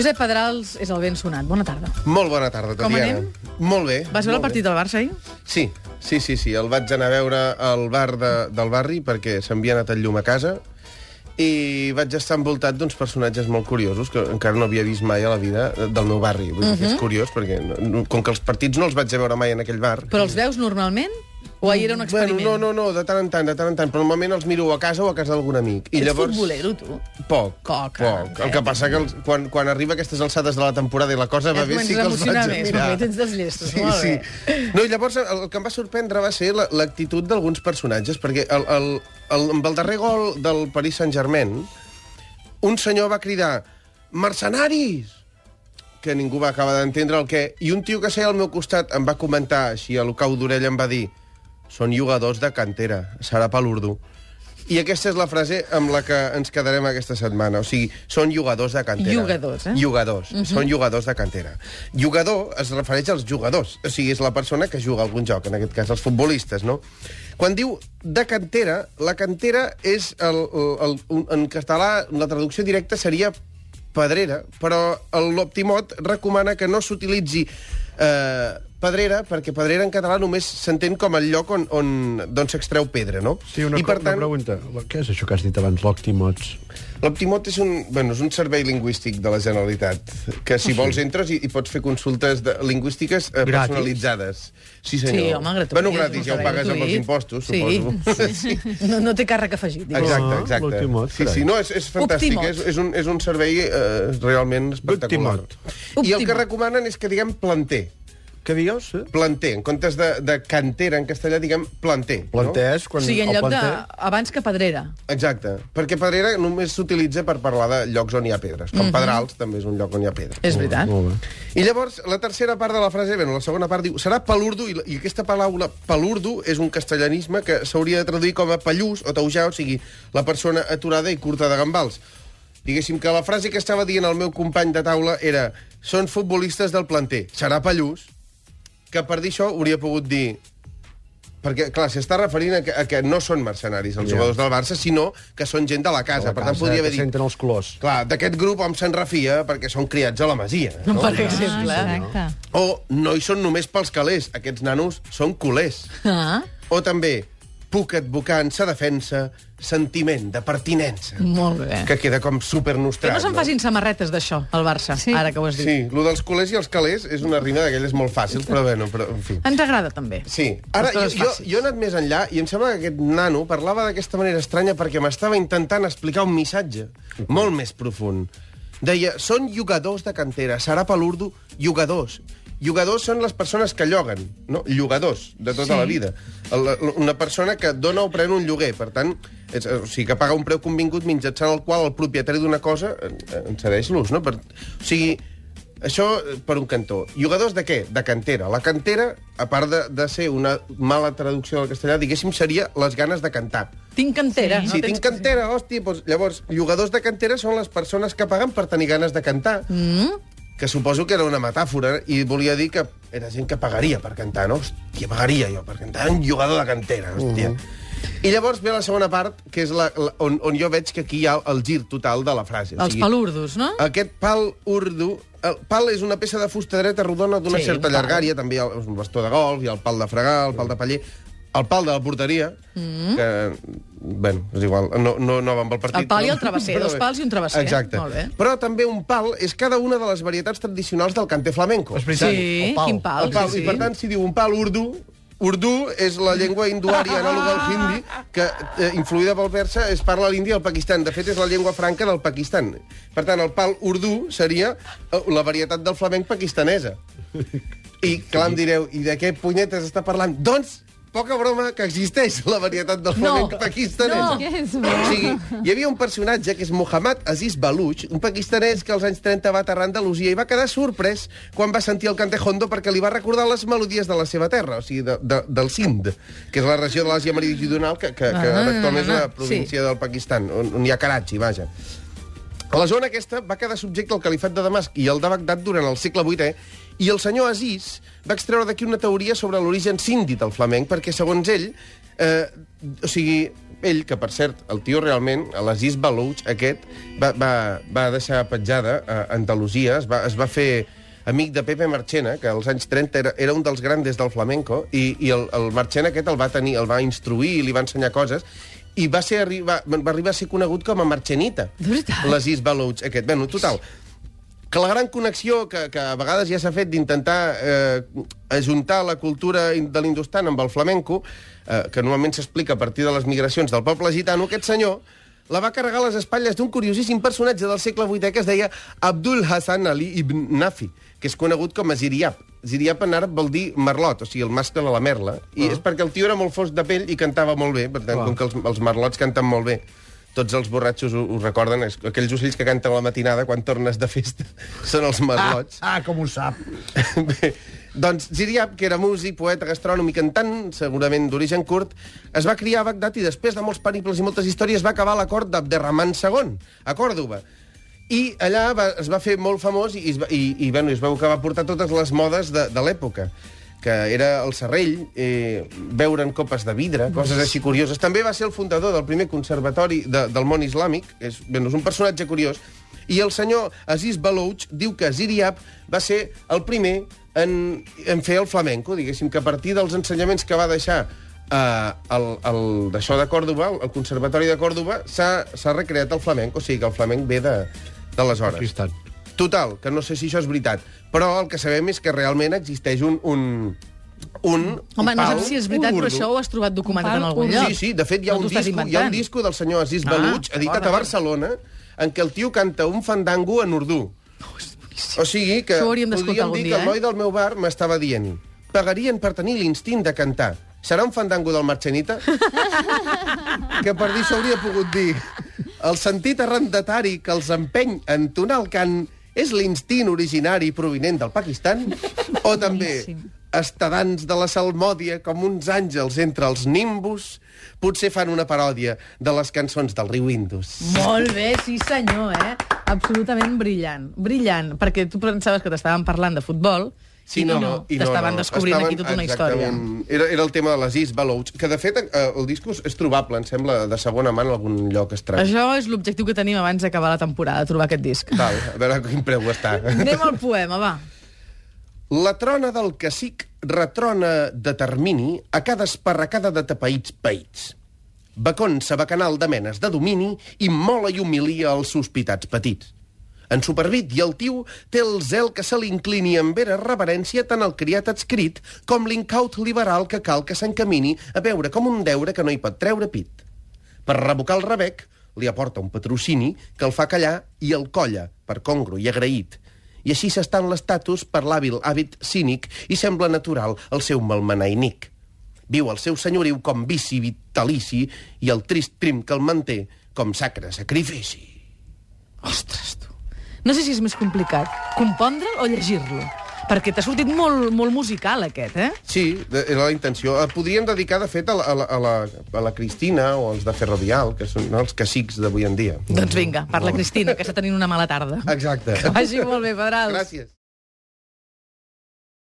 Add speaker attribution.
Speaker 1: Josep Pedrals és el ben sonat. Bona tarda.
Speaker 2: Molt bona tarda,
Speaker 1: Com
Speaker 2: Tatiana.
Speaker 1: anem?
Speaker 2: Molt bé.
Speaker 1: Vas veure el partit
Speaker 2: bé.
Speaker 1: del Barça ahir?
Speaker 2: Sí, sí, sí, sí. El vaig anar a veure al bar de, del barri perquè s'havia anat el llum a casa i vaig estar envoltat d'uns personatges molt curiosos que encara no havia vist mai a la vida del meu barri. Vull dir que és curiós perquè, no, com que els partits no els vaig veure mai en aquell bar...
Speaker 1: Però els veus normalment? O ahir era un experiment?
Speaker 2: Bueno, no, no, no, de tant en tant, de tant en tant, però normalment els miro a casa o a casa d'algun amic. I
Speaker 1: Ets
Speaker 2: llavors...
Speaker 1: futbolero, tu?
Speaker 2: Poc,
Speaker 1: Poc,
Speaker 2: poc.
Speaker 1: eh?
Speaker 2: El que passa que els, quan, quan arriba a aquestes alçades de la temporada i la cosa va bé, sí que els vaig a
Speaker 1: més,
Speaker 2: mirar.
Speaker 1: tens dels llestos,
Speaker 2: Sí,
Speaker 1: molt
Speaker 2: sí.
Speaker 1: bé.
Speaker 2: No, i llavors el, el que em va sorprendre va ser la- l'actitud d'alguns personatges, perquè el, el, el, amb el darrer gol del Paris Saint-Germain, un senyor va cridar «Mercenaris!» que ningú va acabar d'entendre el que... I un tio que seia al meu costat em va comentar, així a lo cau d'orella, em va dir «Són jugadors de cantera, serà per l'urdu». I aquesta és la frase amb la que ens quedarem aquesta setmana. O sigui, són jugadors de cantera.
Speaker 1: Jugadors, eh?
Speaker 2: Jugadors. Uh -huh. Són jugadors de cantera. Jugador es refereix als jugadors. O sigui, és la persona que juga algun joc, en aquest cas els futbolistes, no? Quan diu de cantera, la cantera és, el, el, el, en català, la traducció directa seria pedrera, però l'Optimot recomana que no s'utilitzi eh, pedrera, perquè pedrera en català només s'entén com el lloc on, on d'on s'extreu pedra, no?
Speaker 3: Sí, una,
Speaker 2: I per
Speaker 3: una pregunta. Què és això que has dit abans, l'Octimots?
Speaker 2: L'Optimot és un, bueno, és un servei lingüístic de la Generalitat, que si vols entres i, i pots fer consultes de, lingüístiques eh,
Speaker 3: Gratis?
Speaker 2: personalitzades. Sí, senyor.
Speaker 1: Sí, home, gratuït.
Speaker 2: Bueno, gratis, ja ho pagues amb els impostos,
Speaker 1: sí.
Speaker 2: suposo.
Speaker 1: Sí. No, no té càrrec afegit. diguem.
Speaker 2: Exacte,
Speaker 3: Ah,
Speaker 2: exacte.
Speaker 3: l'Optimot,
Speaker 2: sí, sí, no, és, és fantàstic.
Speaker 1: Optimot.
Speaker 2: És, és, un, és un servei eh, realment espectacular.
Speaker 3: Optimot.
Speaker 2: I el que recomanen és que diguem planter.
Speaker 3: Què digues? Eh?
Speaker 2: Planter. En comptes de, de cantera en castellà, diguem planter.
Speaker 3: Planter és
Speaker 1: O
Speaker 3: quan...
Speaker 1: sigui, en lloc de...
Speaker 3: planter-
Speaker 1: Abans que pedrera.
Speaker 2: No? Exacte. Perquè pedrera només s'utilitza per parlar de llocs on hi ha pedres. Com Pedrals també és un lloc on hi ha pedra.
Speaker 1: És veritat.
Speaker 3: Molt bé.
Speaker 2: I llavors, la tercera part de la frase, bé, la segona part diu, serà palurdo, i, i aquesta paraula palurdo és un castellanisme que s'hauria de traduir com a pallús o taujar, o sigui, la persona aturada i curta de gambals. Diguéssim que la frase que estava dient el meu company de taula era són futbolistes del planter, serà pallús, que per dir això hauria pogut dir perquè, clar, s'està referint a que, a que no són mercenaris els
Speaker 3: Ja.
Speaker 2: jugadors del Barça, sinó que són gent de la casa.
Speaker 3: A la
Speaker 2: per tant,
Speaker 3: casa,
Speaker 2: podria
Speaker 3: que
Speaker 2: haver dit...
Speaker 3: senten els colors.
Speaker 2: Clar, d'aquest grup hom se'n refia perquè són criats a la masia. No?
Speaker 1: Per exemple.
Speaker 4: Exacte.
Speaker 2: O no hi són només pels calés, aquests nanos són culers.
Speaker 1: Ah,
Speaker 2: O també, puc advocar-se defensa, sentiment de pertinença.
Speaker 1: molt bé.
Speaker 2: Que queda com
Speaker 1: Que
Speaker 2: supernostrat.
Speaker 1: no se'n facin samarretes d'això, al Barça,
Speaker 4: Sí.
Speaker 1: ara que ho has dit.
Speaker 2: Sí, lo dels culers i els calés és una rima d'aquelles molt fàcils, però bueno, però, en fi.
Speaker 1: Ens agrada, també.
Speaker 2: Sí. Ara, jo, jo, jo he anat més enllà i em sembla que aquest nano parlava d'aquesta manera estranya perquè m'estava intentant explicar un missatge molt més profund. Deia, són jugadors de cantera, serà per l'urdu jugadors. Jugadors són les persones que lloguen, no? Llogadors, de tota
Speaker 1: Sí.
Speaker 2: la vida. El, una persona que dona o pren un lloguer, per tant, és, o sigui, que paga un preu convingut mitjançant el qual el propietari d'una cosa en, cedeix l'ús, no? Per, o sigui, això eh, per un cantó. Jugadors de què? De cantera. La cantera, a part de, de ser una mala traducció del castellà, diguéssim, seria les ganes de cantar.
Speaker 1: Tinc cantera.
Speaker 2: Sí,
Speaker 1: no
Speaker 2: si
Speaker 1: tens
Speaker 2: tinc cantera, hòstia, doncs, llavors, jugadors de cantera són les persones que paguen per tenir ganes de cantar.
Speaker 1: Mm?
Speaker 2: Que suposo que era una metàfora i volia dir que era gent que pagaria per cantar, no? Hòstia, pagaria jo per cantar. Un jugador de cantera, hòstia. I llavors ve la segona part, que és la, la, on, on jo veig que aquí hi ha el gir total de la frase.
Speaker 1: Els palurdos, no?
Speaker 2: Aquest pal urdu... El pal és una peça de fusta dreta rodona d'una
Speaker 1: Sí,
Speaker 2: certa llargària, també hi ha un bastó de golf, ha el pal de fregar, el pal de paller, el pal de la porteria,
Speaker 1: Mm.
Speaker 2: que, bueno, és igual, no, no, no va amb el partit.
Speaker 1: El pal i el travesser,
Speaker 2: però
Speaker 1: dos pals i un travesser.
Speaker 2: Exacte.
Speaker 1: Molt bé.
Speaker 2: Però també un pal és cada una de les varietats tradicionals del canter flamenco.
Speaker 3: És veritat,
Speaker 1: Sí,
Speaker 3: el pal.
Speaker 1: quin pal.
Speaker 2: El pal,
Speaker 1: sí,
Speaker 2: I per tant, si diu un pal urdu, Urdu és la llengua hinduària anàloga al hindi que, eh, influïda pel persa, es parla a l'Índia i al Pakistan. De fet, és la llengua franca del Pakistan. Per tant, el pal urdu seria eh, la varietat del flamenc pakistanesa. I, clar, em direu, i de què punyetes està parlant? Doncs, poca broma que existeix la varietat del flamenc
Speaker 1: No.
Speaker 2: pakistanès.
Speaker 1: No.
Speaker 4: És
Speaker 2: O sigui, hi havia un personatge que és Mohammad Aziz Baluch, un pakistanès que als anys 30 va aterrar a Andalusia i va quedar sorprès quan va sentir el cantejondo perquè li va recordar les melodies de la seva terra, o sigui, de, de, del Sind, que és la regió de l'Àsia Meridional, que, que, que
Speaker 1: Ah,
Speaker 2: actualment és la
Speaker 1: sí.
Speaker 2: província del Pakistan, on, on hi ha Karachi, vaja. La zona aquesta va quedar subjecte al califat de Damasc i el de Bagdad durant el segle VIII i el senyor Aziz va extreure d'aquí una teoria sobre l'origen sindi del flamenc perquè, segons ell, eh, o sigui, ell, que per cert, el tio realment, l'Aziz Balouch, aquest, va, va, va deixar petjada a Andalusia, es va, es va fer amic de Pepe Marchena, que als anys 30 era, era un dels grandes del flamenco, i, i el, el Marchena aquest el va tenir, el va instruir i li va ensenyar coses, i va, ser, arribar, va arribar a ser conegut com a Marchenita. L'Aziz Balouch aquest. Bueno, total, que la gran connexió que, que a vegades ja s'ha fet d'intentar eh, ajuntar la cultura de l'indostan amb el flamenco, eh, que normalment s'explica a partir de les migracions del poble gitano, aquest senyor la va carregar a les espatlles d'un curiosíssim personatge del segle VIII que es deia Abdul Hassan Ali ibn Nafi, que és conegut com a Ziriab. Ziriab en àrab vol dir merlot, o sigui, el mascle de la merla, i és perquè el tio era molt fosc de pell i cantava molt bé, per tant,
Speaker 3: Clar.
Speaker 2: com que els, els merlots canten molt bé, tots els borratxos ho, ho recorden, és aquells ocells que canten a la matinada quan tornes de festa són els merlots.
Speaker 3: Ah, com ho sap.
Speaker 2: Bé, doncs Ziriab, que era músic, poeta, gastrònom i cantant, segurament d'origen curt, es va criar a Bagdad i després de molts periples i moltes històries va acabar a la cort d'Abderrahman II, a Còrdoba. I allà va, es va fer molt famós i, i, i bueno, es veu que va portar totes les modes de, de l'època que era el serrell, eh, beure en copes de vidre, coses així curioses. També va ser el fundador del primer conservatori de, del món islàmic, és, bueno, és un personatge curiós, i el senyor Aziz Balouch diu que Ziriab va ser el primer en, en fer el flamenco, diguéssim, que a partir dels ensenyaments que va deixar eh, d'això de Còrdoba, el Conservatori de Còrdoba, s'ha recreat el flamenco, o sigui que el flamenc ve de, d'aleshores. Total, que no sé si això és veritat, però el que sabem és que realment existeix un... un un
Speaker 1: Home, no saps si és veritat, però això ho has trobat documentat en algun lloc.
Speaker 2: Sí, sí, de fet hi ha,
Speaker 1: No
Speaker 2: un disco, hi ha un
Speaker 1: inventant.
Speaker 2: disco del senyor Aziz
Speaker 1: Ah,
Speaker 2: Baluch, editat
Speaker 1: d'acord,
Speaker 2: a Barcelona, en què el tio canta un fandango en urdú. O sigui que
Speaker 1: Això ho hauríem d'escoltar
Speaker 2: podríem
Speaker 1: algun
Speaker 2: dir
Speaker 1: dia,
Speaker 2: que el
Speaker 1: eh?
Speaker 2: noi del meu bar m'estava dient pagarien per tenir l'instint de cantar. Serà un fandango del Marchenita? que per dir això hauria pogut dir el sentit arrendatari que els empeny a entonar el cant és l'instint originari provinent del Pakistan? O també estadants de la salmòdia com uns àngels entre els nimbus potser fan una paròdia de les cançons del riu Indus.
Speaker 1: Molt bé, sí senyor, eh? Absolutament brillant. Brillant, perquè tu pensaves que t'estaven parlant de futbol
Speaker 2: Sí,
Speaker 1: i
Speaker 2: no,
Speaker 1: no,
Speaker 2: i no,
Speaker 1: t'estaven
Speaker 2: no.
Speaker 1: descobrint
Speaker 2: Estaven-
Speaker 1: aquí tota una història.
Speaker 2: Era, era el tema de l'Aziz Balouch, que de fet eh, el disco és trobable, em sembla, de segona mà en algun lloc estrany.
Speaker 1: Això és l'objectiu que tenim abans d'acabar la temporada, trobar aquest disc.
Speaker 2: Val, a veure a quin preu està.
Speaker 1: Anem al poema, va.
Speaker 2: La trona del cacic retrona de termini a cada esparracada de tapaïts païts. Baconsa bacanal de menes de domini immola i humilia els sospitats petits. En supervit i altiu té el zel que se l'inclini amb vera reverència tant el criat adscrit com l'incaut liberal que cal que s'encamini a veure com un deure que no hi pot treure pit. Per revocar el rebec, li aporta un patrocini que el fa callar i el colla, per congru i agraït. I així s'està en l'estatus per l'hàbil hàbit cínic i sembla natural el seu malmenainic. Viu el seu senyoriu com vici vitalici i el trist prim que el manté com sacre sacrifici.
Speaker 1: Ostres. No sé si és més complicat, compondre'l o llegir-lo. Perquè t'ha sortit molt, molt musical, aquest, eh?
Speaker 2: Sí, era la intenció. El podríem dedicar, de fet, a la, a la, a la, a la Cristina o als de Ferrovial, que són els cacics d'avui en dia.
Speaker 1: Doncs vinga, per la Cristina, que està tenint una mala tarda.
Speaker 2: Exacte.
Speaker 1: Que vagi molt bé, Pedrals.
Speaker 2: Gràcies.